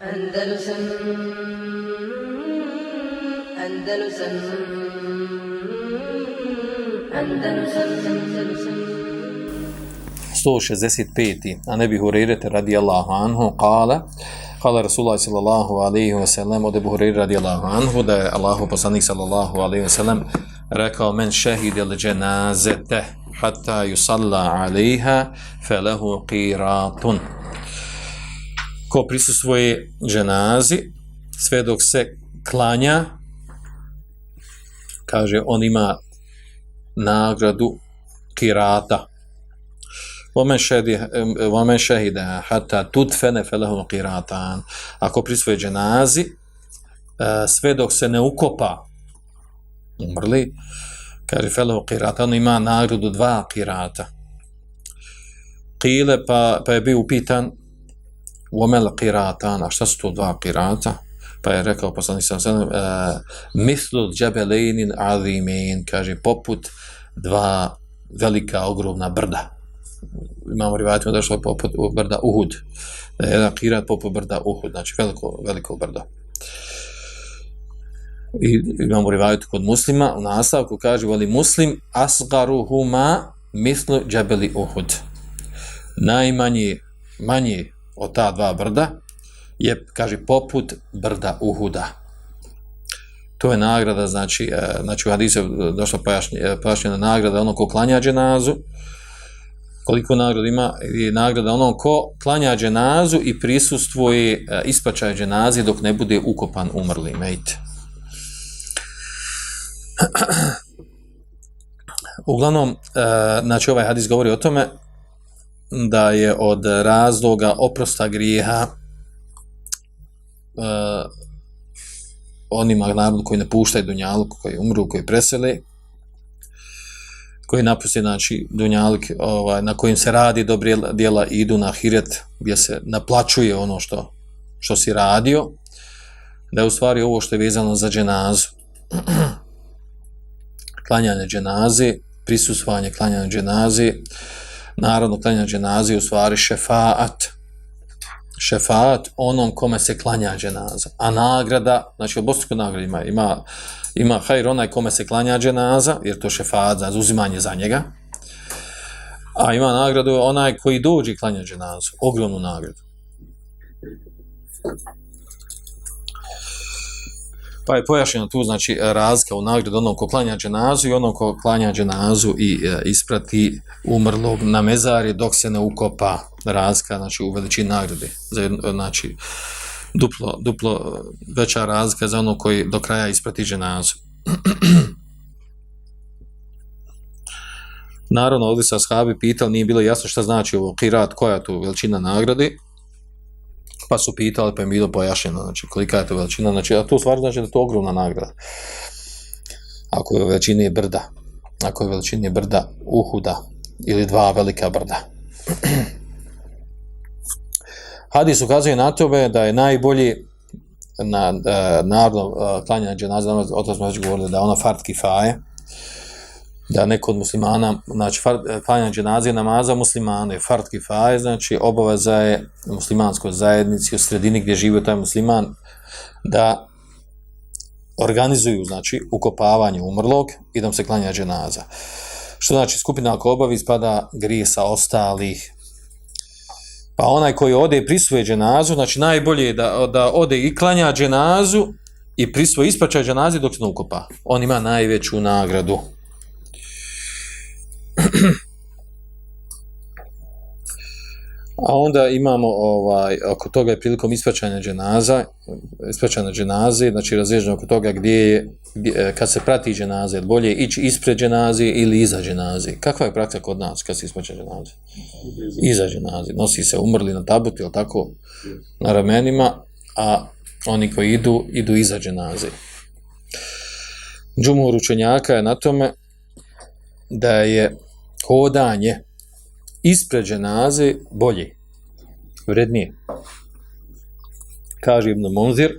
Andalusam Andalusam Andalusam Andalusam 165. A nebi radi Allahu anhu kala Kala Rasulullah sallallahu alaihi wa sallam od Ebu radi Allahu anhu da je Allahu poslanik sallallahu alaihi wa sallam rekao men šehid il dženazete hatta yusalla alaiha felahu qiratun ko prisustvuje dženazi sve dok se klanja kaže on ima nagradu kirata Vome šehide hata tutfene felehum kiratan. Ako prisvoje dženazi, e, sve dok se ne ukopa umrli, kaže felehu on ima nagradu dva kirata. Kile pa, pa je bio upitan vomel qiratan, šta su to dva qirata? Pa je rekao poslanik sam sam, uh, mislu džebelejnin azimin, kaže, poput dva velika, ogromna brda imamo rivajatima došlo poput brda Uhud. Da je jedan kirat poput brda Uhud, znači veliko, veliko brdo. I imamo rivajatu kod muslima, u nastavku kaže, voli muslim, asgaruhuma mislu džabeli Uhud. Najmanji, manji od ta dva brda je, kaže, poput brda Uhuda. To je nagrada, znači, e, znači u hadisu došla e, pojašnjena nagrada ono ko klanja dženazu, koliko nagrada ima je nagrada onom ko klanja dženazu i prisustvuje e, ispačaj dženazi dok ne bude ukopan umrli mejt. Uglavnom, e, znači ovaj hadis govori o tome da je od razloga oprosta grijeha e, onima narodu koji ne puštaju dunjalu, koji umru, koji presele, koji napusti znači dunjalik ovaj na kojim se radi dobre djela idu na ahiret gdje se naplaćuje ono što što si radio da je u stvari ovo što je vezano za dženazu. Klanjanje dženaze prisustvovanje klanjanja dženaze narodno klanja dženaze u stvari šefaat. Šefaat onom kome se klanja dženaza. A nagrada znači obostruko nagrada ima ima ima hajr onaj kome se klanja dženaza, jer to šefaat, za uzimanje za njega, a ima nagradu onaj koji dođe klanja dženazu, ogromnu nagradu. Pa je pojašnjeno tu, znači, razlika u nagradu onom ko klanja dženazu i onom ko klanja dženazu i e, isprati umrlog na mezari dok se ne ukopa razlika, znači, u veličini nagrade. E, znači, duplo, duplo veća razlika za ono koji do kraja isprati dženazu. Naravno, ovdje sa shabi pitali, nije bilo jasno šta znači ovo kirat, koja je tu veličina nagrade, pa su pitali, pa je bilo pojašnjeno, znači kolika je to veličina, znači, a to stvar znači da je to ogromna nagrada. Ako je veličina brda, ako je veličina brda uhuda, ili dva velika brda. Hadis ukazuje na tobe da je najbolji na na, narodno uh, klanjanje dženaze, o to smo već govorili, da je ono fart kifaje, da neko od muslimana, znači fart, e, klanjanje dženaze namaza je fart kifaje, znači obaveza je muslimanskoj zajednici u sredini gdje živi taj musliman, da organizuju, znači, ukopavanje umrlog i da se klanja dženaza. Što znači, skupina ako obavi, spada grije sa ostalih Pa onaj koji ode i prisvoje dženazu, znači najbolje je da, da ode i klanja dženazu i prisvoje ispraćaj dženazi dok se ne ukopa. On ima najveću nagradu. A onda imamo ovaj oko toga je prilikom ispraćanja dženaza, ispraćanja dženaze, znači razježno oko toga gdje je gdje, e, kad se prati dženaze, bolje ići ispred dženaze ili iza dženaze. Kakva je praksa kod nas kad se ispraća dženaze? Iza dženaze. Nosi se umrli na tabuti, ili tako, na ramenima, a oni koji idu, idu iza dženaze. Džumur učenjaka je na tome da je hodanje ispred dženaze bolje, vrednije. Kaže Ibn Munzir,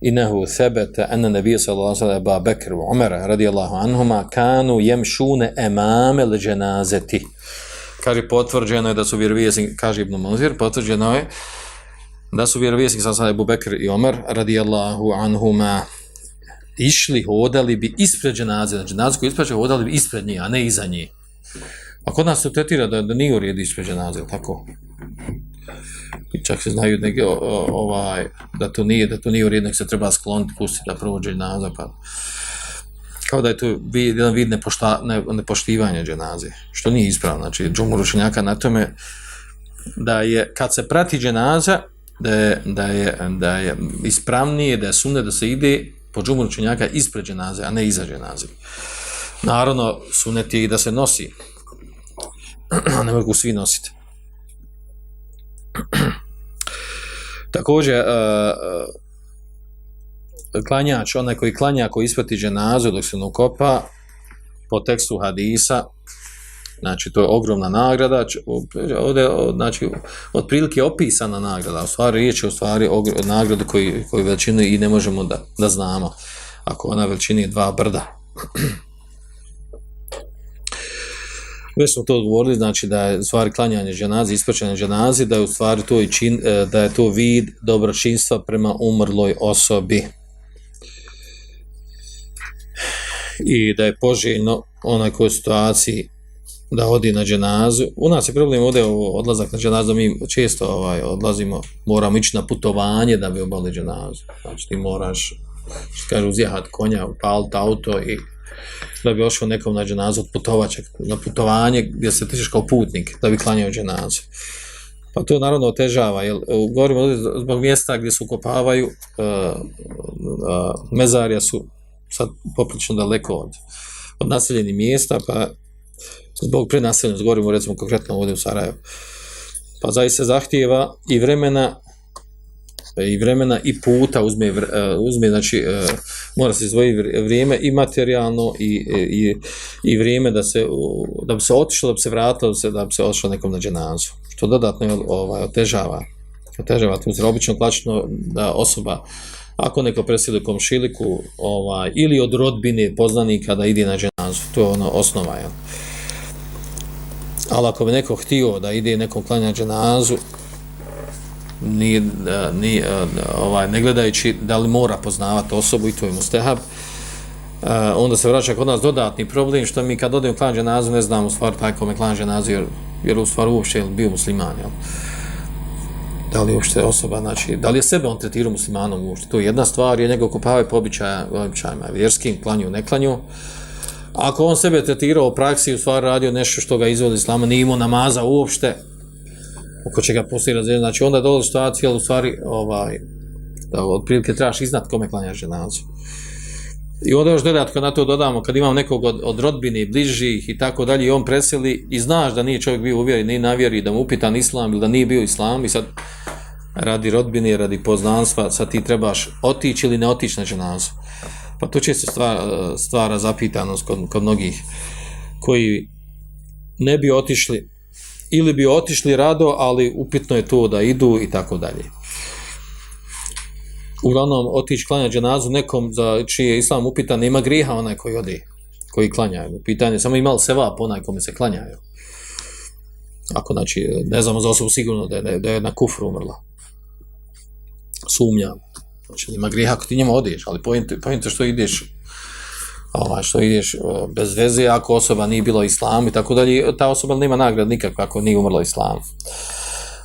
inahu sebete ene nebija sallallahu sallam ba Bekr u Umara radijallahu anhuma kanu jemšune emame le dženazeti. Kaže, potvrđeno je da su vjerovijesnik, kaže Ibn Munzir, potvrđeno je da su vjerovijesnik sallallahu sada Ebu Bekr i Umar radijallahu anhuma išli, hodali bi ispred dženaze, znači dženaze koji ispred hodali bi ispred nje, a ne iza nje. A kod nas se tretira da, da nije u redu ispred dženaze, tako? I čak se znaju neke, ovaj, da to nije, da to nije u redu, nek se treba skloniti, pustiti da provođe dženaze, pa kao da je to jedan vid nepošta, ne, nepoštivanja dženaze, što nije ispravno. Znači, džumur učenjaka na tome da je, kad se prati dženaza, da je, da je, da je ispravnije, da je sumne da se ide po džumur učenjaka ispred dženaze, a ne iza dženaze. Naravno, sunet je i da se nosi, ne mogu svi nositi. Također, uh, klanjač, onaj koji klanja, koji isprati dženazu dok se nukopa, po tekstu hadisa, znači to je ogromna nagrada, ovdje, znači, otprilike opisana nagrada, u stvari riječ je u stvari o nagradu koji, koji veličinu i ne možemo da, da znamo, ako ona veličini je dva brda. Već smo to odgovorili, znači da je u stvari klanjanje dženazi, ispraćanje dženazi, da je u stvari to, i čin, e, da je to vid dobročinstva prema umrloj osobi. i da je poželjno onaj koji situaciji da odi na dženazu. U nas je problem ovdje odlazak na dženazu, mi često ovaj, odlazimo, moramo ići na putovanje da bi obali dženazu. Znači ti moraš, što kažu, uzjehat konja, upaliti auto i da bi ošao nekom na dženazu od putovača, na putovanje gdje se tičeš kao putnik da bi klanjao dženazu. Pa to naravno otežava, jer e, govorimo ovdje zbog mjesta gdje se ukopavaju, uh, uh, mezarija su sad poprično daleko od, od naseljenih mjesta, pa zbog prenaseljenosti, govorimo recimo konkretno ovdje u Sarajevu, pa zaista zahtijeva i vremena E, i vremena i puta uzme, e, uzme znači e, mora se izvoji vrijeme i materijalno i, i, i vrijeme da se da bi se otišlo, da bi se vratilo, da bi se, da bi se otišlo nekom na dženazu, što dodatno ovaj, otežava otežava tu obično plaćeno da osoba ako neko presili komšiliku ovaj, ili od rodbine poznanika da ide na dženazu, to je ono osnova. Jel? Ali ako bi neko htio da ide nekom klanja dženazu, ni, ni, ovaj, ne gledajući da li mora poznavati osobu i to je mustehab, eh, onda se vraća kod nas dodatni problem što mi kad odemo klan dženazu ne znamo u stvari taj kome klan dženazu jer, jer u stvari uopšte je bio musliman. Jel? da li uopšte osoba, znači, da li je sebe on tretirao muslimanom uopšte, to je jedna stvar, je nego kopave po običaja, običajima, vjerskim, klanju, ne klanju. Ako on sebe tretirao u praksi, u stvari radio nešto što ga izvodi islama, nije imao namaza uopšte, oko čega postoji razred, znači onda dolazi situacija, ali u stvari, ovaj, da od prilike trebaš iznat kome klanjaš dženazu. I onda još dodatko na to dodamo, kad imam nekog od, od rodbine, bližih i tako dalje, i on preseli i znaš da nije čovjek bio uvjeri, ni navjeri, da mu upitan islam ili da nije bio islam i sad radi rodbine, radi poznanstva, sad ti trebaš otići ili ne otići na dženazu. Pa to često stvara, stvara zapitanost kod, kod mnogih koji ne bi otišli ili bi otišli rado, ali upitno je to da idu i tako dalje uglavnom otići klanja dženazu nekom za čiji je islam upitan, nema griha onaj koji odi, koji klanja. Pitanje samo imali seva onaj kome se klanjaju. Ako, znači, ne znamo za osobu sigurno da je, da je na kufru umrla. Sumnjam. Znači, nema griha ako ti njema odiš, ali pojente, pojente što ideš ovaj, što ideš bez veze ako osoba nije bila islam i tako dalje, ta osoba nema nagrad nikakva ako nije umrla islam.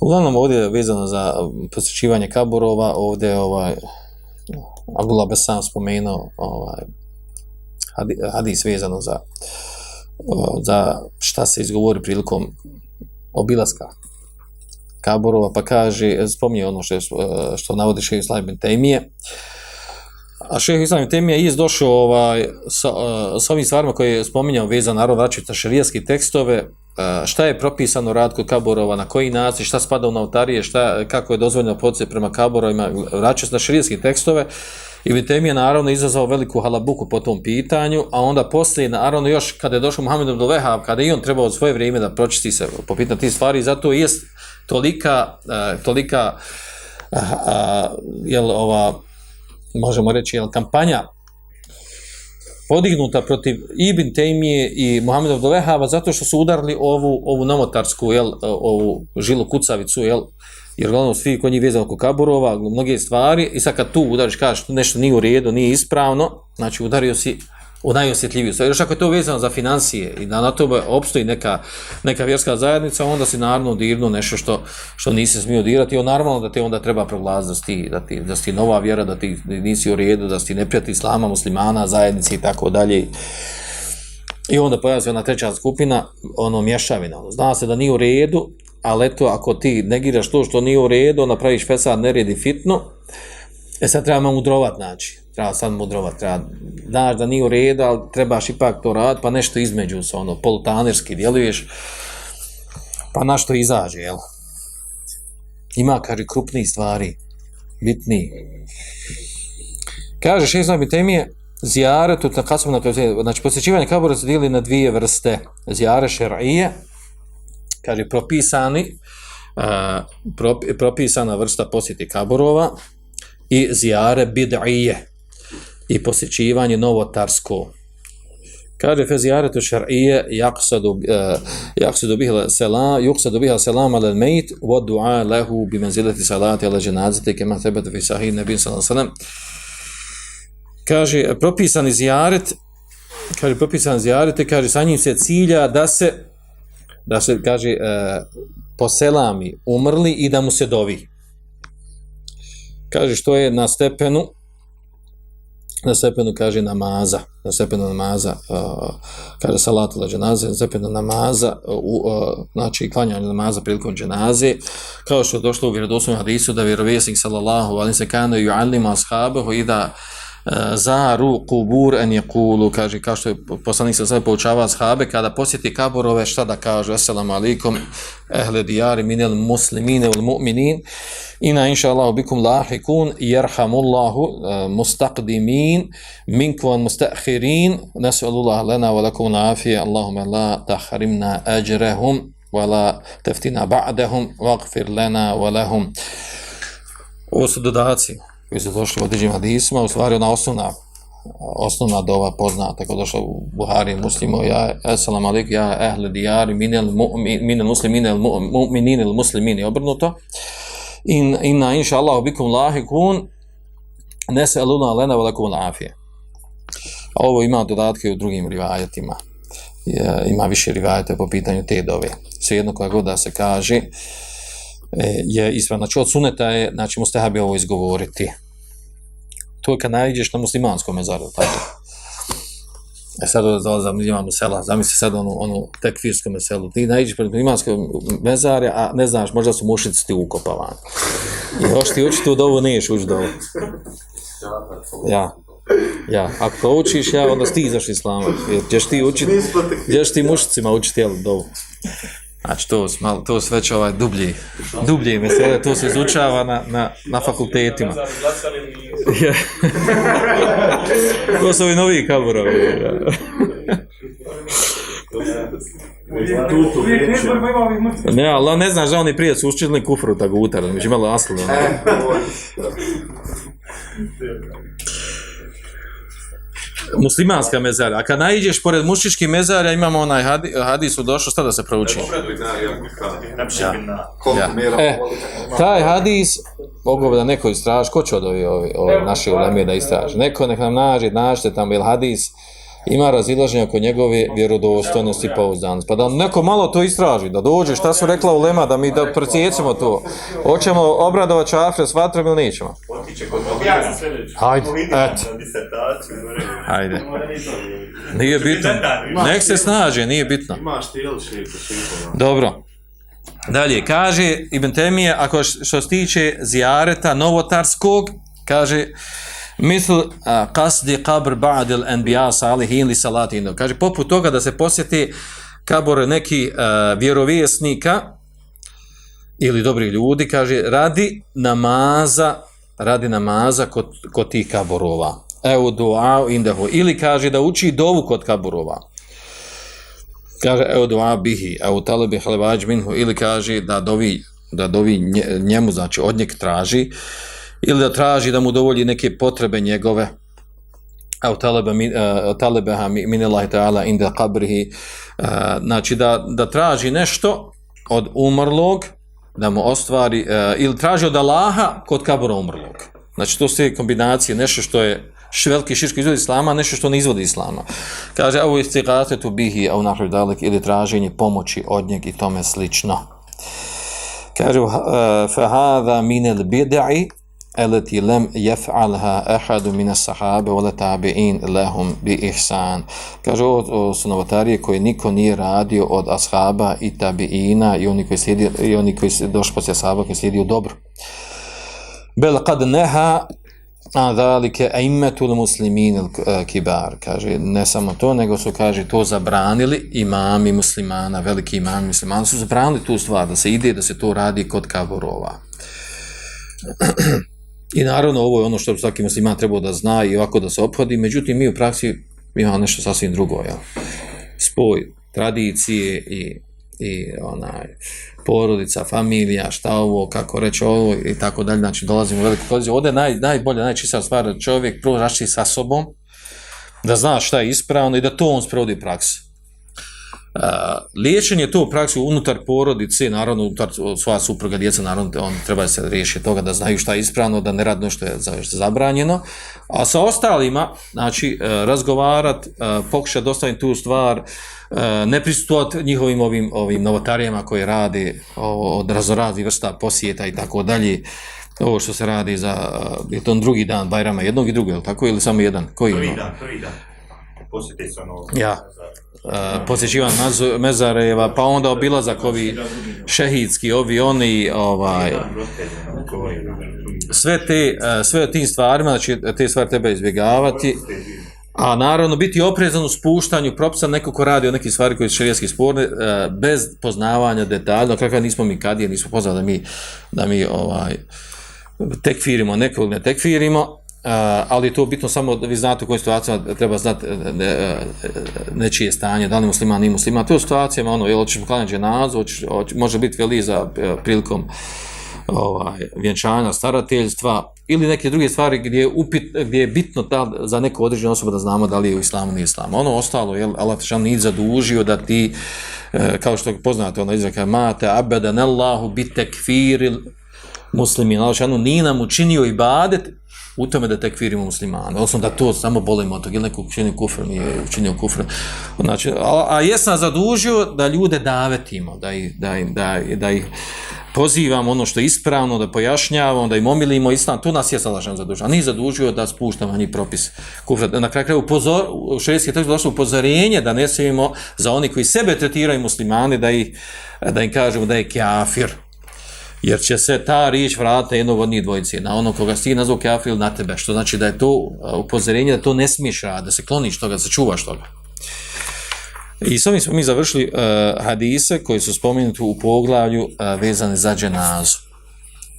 Uglavnom ovdje je vezano za posjećivanje kaburova, ovdje je ovaj, Abdullah Besan spomenuo ovaj, hadis vezano za, za šta se izgovori prilikom obilaska kaburova, pa kaže, spominje ono što, što navodi Šeju Islam ibn Tejmije, A šeho Islam ibn je izdošao ovaj, sa, eh, sa ovim stvarima koje je spominjao vezano, narod vraćajući na šarijaske tekstove, eh, šta je propisano rad kod kaborova, na koji način, šta spada u nautarije, šta, kako je dozvoljeno podsjeti prema kaborovima, vraćajući na šarijaske tekstove. I Vitem je naravno izazvao veliku halabuku po tom pitanju, a onda poslije, naravno još kada je došao Muhammed Abdul Wahab, kada i on trebao svoje vrijeme da pročisti se po pitanju tih stvari, zato je tolika, eh, tolika jel, ova, možemo reći, jel, kampanja podignuta protiv Ibn Tejmije i Muhammeda Vdolehava zato što su udarili ovu, ovu namotarsku, jel, e, ovu žilu kucavicu, jel, jer glavno svi koji njih vezano oko kaburova, mnoge stvari, i sad kad tu udariš, kažeš nešto nije u redu, nije ispravno, znači udario si u najosjetljiviju stvari. Još ako je to vezano za financije i da na to opstoji neka, neka vjerska zajednica, onda si naravno dirno nešto što, što nisi smio dirati. I normalno da te onda treba proglasiti da si, da, ti, da si nova vjera, da ti nisi u redu, da si neprijatelj islama, muslimana, zajednici i tako dalje. I onda pojavlja se ona treća skupina, ono mješavina. Ono, zna se da nije u redu, ali eto, ako ti negiraš to što nije u redu, onda praviš fesad, neredi fitno, e sad treba mudrovat znači. Treba sad mudrovat, treba, znaš da nije u redu, ali trebaš ipak to rad, pa nešto između se, ono, polutanerski djeluješ, pa na što izađe, jel? Ima, kaže, krupni stvari, bitni. Kaže, šest znam, temije, zijaretu, kad smo na to, znači, posjećivanje kabura se dijeli na dvije vrste, zijare šer'ije, kaže propisani uh, propisana vrsta posjeti kaburova i zijare bid'ije i posjećivanje novotarsko kaže fezijaretu šar'ije jaksadu uh, eh, jaksadu bihla selam juksadu bihla selam ala al-mayt wa du'a lahu bi menzileti salati ala janazati kema thabata fi sahih nebim sallallahu sallam. kaže propisani zijaret kaže propisani zijaret kaže sa njim se cilja da se da se kaže e, poselami umrli i da mu se dovi. Kaže što je na stepenu na stepenu kaže namaza, na stepenu namaza, uh, kaže salatu la dženaze, na stepenu namaza, uh, uh, znači klanjanje namaza prilikom dženaze, kao što je došlo u vjerodoslovnom hadisu da vjerovjesnik sallallahu alim se kano i alima ashabahu i da Eh, zaru kubur en jekulu, kaže, kao što je poslanik sa sve poučava shabe, kada posjeti kaburove, šta da kaže, assalamu alaikum, ehle diari minel muslimine ul mu'minin, ina inša Allah bikum lahikun, jerhamullahu uh, mustaqdimin, minkvan mustahirin, nesalullah lena wa lakum nafije, Allahume la tahrimna ajrehum, wa la teftina ba'dahum waqfir lena wa lahum. Ovo su dodaci koji su došli u određenim hadisima, u stvari ona osnovna, osnovna dova poznata, kao došla u Buhari i muslimu, ja, assalamu alaikum, ja, ehle dijari, minel, minel muslimine, minel muslimini, obrnuto, in, inna inša Allah, bikum lahi kun, nese aluna lena velakum lafije. Ovo ima dodatke u drugim rivajetima. Ima više rivajete po pitanju te dove. Svejedno koja god da se kaže, e, je ispravno. Znači, od suneta je, znači, mustahabi ovo izgovoriti. To je kad najdeš na muslimanskom mezaru, tako. E sad dolazam, imamo sela, zamisli sad onu, onu tekfirsku meselu, ti najdeš pred muslimanskom mezare, a ne znaš, možda su mušici ti ukopavani. I hoš ti učiti u dovu, niješ ući dovu. Ja. Ja, ako to učiš, ja, onda ti izaš islama. Jer ćeš ti učiti, ćeš ti mušicima učiti, jel, dovu. Znači, to, malo, to sve će ovaj dublji, dublji mesele, to se izučava na, na, na fakultetima. to su ovi novi kaburovi. ne, ali ne znaš da oni prije su učili kufru tako utar, mi će malo asli. Muslimanska mezara. A kad najđeš pored mušičkih mezara, imamo onaj hadi, hadis u došlo, šta da se prouči? Ja. Ja. E, taj hadis, mogu da neko istraži, ko će od ovi, ovi, ovi naši ulemije da istraži? Neko nek nam nađe, nađete tamo, ili hadis, ima razilaženje oko njegove vjerodostojnosti i pouzdanosti. Pa da neko malo to istraži, da dođe, šta su rekla u Lema, da mi da procijecimo to. Hoćemo obradovat čafre s vatrom ili nećemo? Hajde, eto. Hajde. Nije bitno. Nek se snaže, nije bitno. Dobro. Dalje, kaže Ibn Temije, ako što se tiče zijareta novotarskog, kaže, misl kasdi qabr ba'd al anbiya salihin li salatin kaže poput toga da se posjeti kabor neki uh, vjerovjesnika ili dobri ljudi kaže radi namaza radi namaza kod, kod tih kaborova. Evo dua indahu. Ili kaže da uči dovu kod kaborova. Kaže evo dua bihi evo talebi halevađ minhu. Ili kaže da dovi da dovi njemu znači od njeg traži uh, ili da traži da mu dovolji neke potrebe njegove au talaba min uh, eh, talabaha min Allah ta'ala inda qabrihi uh, znači da, da traži nešto od umrlog da mu ostvari, uh, ili traži od Allaha kod kabura umrlog. Znači, to su kombinacije, nešto što je š, veliki širko izvod islama, nešto što ne izvodi islama. Kaže, au je tu bihi, a u napravi dalek, ili traženje pomoći od njeg i tome slično. Kaže, uh, fahada minel bidai, التي لم يفعلها أحد من الصحابة ولا تابعين لهم بإحسان kaže ovo su novotarije koje niko nije radio od ashaba i tabiina i oni koji slijedi i oni koji se došli posle ashaba koji slijedi dobro bel kad neha a zalike aimetul muslimin kibar kaže ne samo to nego su kaže to zabranili imami muslimana veliki imami muslimana su zabranili tu stvar da se ide da se to radi kod kaburova I naravno ovo je ono što svaki musliman trebao da zna i ovako da se ophodi, međutim mi u praksi imamo nešto sasvim drugo, jel? Spoj tradicije i, i onaj, porodica, familija, šta ovo, kako reći ovo i tako dalje, znači dolazimo u veliku koliziju. Ovdje je naj, najbolja, najčista stvar da čovjek prvo rašči sa sobom, da zna šta je ispravno i da to on sprovodi praksi. Liječenje to u praksi unutar porodice, naravno unutar svoja supruga, djeca, naravno on treba se riješiti toga da znaju šta je ispravno, da ne radno što je zabranjeno. A sa ostalima, znači, uh, razgovarat, uh, pokušati dostaviti tu stvar, uh, ne pristupati njihovim ovim, ovim novotarijama koji radi od razorazi vrsta posjeta i tako dalje, ovo što se radi za, je to drugi dan Bajrama, jednog i drugog, tako, ili samo jedan? Koji prvi dan, prvi dan. Posjeti se ono... Ja. Uh, posjećivan Mezareva, pa onda obilazak ovi šehidski, ovi oni, ovaj, sve te, sve sve tim stvarima, znači te stvari treba izbjegavati, a naravno biti oprezan u spuštanju propisa neko ko radi o nekih stvari koji su šerijetski sporne, bez poznavanja detalja, kakva nismo mi kadije, nismo poznali da mi, da mi ovaj, tekfirimo nekog ne tekfirimo, Uh, ali to bitno samo da vi znate u kojoj situacijama treba znati eh, ne, eh, nečije stanje, da li musliman, ni musliman. To je situacijama, ono, jel hoćeš poklanjati dženazu, hoćeš, hoćeš, može biti veli za prilikom ovaj, vjenčanja, starateljstva ili neke druge stvari gdje je, upit, gdje je bitno da, za neku određenu osobu da znamo da li je u islamu ili islamu. Ono ostalo, jel, Allah te nije zadužio da ti, kao što poznate, ono izraka, mate abedan Allahu bitekfiril muslimin, Allah nije nam učinio ibadet u tome da tekfirimo muslimane, odnosno da to samo bolimo od toga, ili neko učinio kufr, nije učinio kufr. Znači, a, a jesam zadužio da ljude davetimo, da ih, da, da, da ih pozivamo ono što je ispravno, da pojašnjavamo, da im omilimo islam, tu nas je salašan zadužio. A nije zadužio da spuštamo njih propis kufra. Na kraju kraju upozor, u šredski tekst došlo upozorenje da ne smijemo za oni koji sebe tretiraju muslimane, da, ih, da im kažemo da je kafir, jer će se ta riječ vratiti jednog od njih dvojice, na ono koga si nazvao kafir ili na tebe, što znači da je to uh, upozorenje da to ne smiješ raditi, da se kloniš toga, da se čuvaš toga. I s ovim smo mi završili uh, hadise koji su spomenuti u poglavlju uh, vezane za dženazu.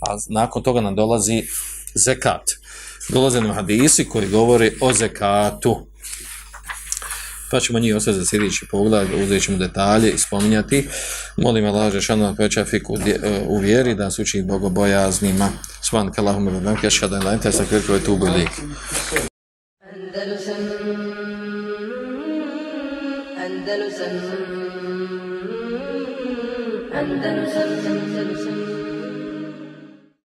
A nakon toga nam dolazi zekat. Dolaze nam hadisi koji govori o zekatu pa ćemo njih ostati za sljedeći pogled, uzet ćemo detalje i spominjati. Molim Allah, Žešanu, Pečafik fiku u vjeri, da se uči bogobojaznima. Svan kalahum ibn Memke, šadan lajte, sa kirkove tu lik. Andalusam, Andalusam, Andalusam, Andalusam,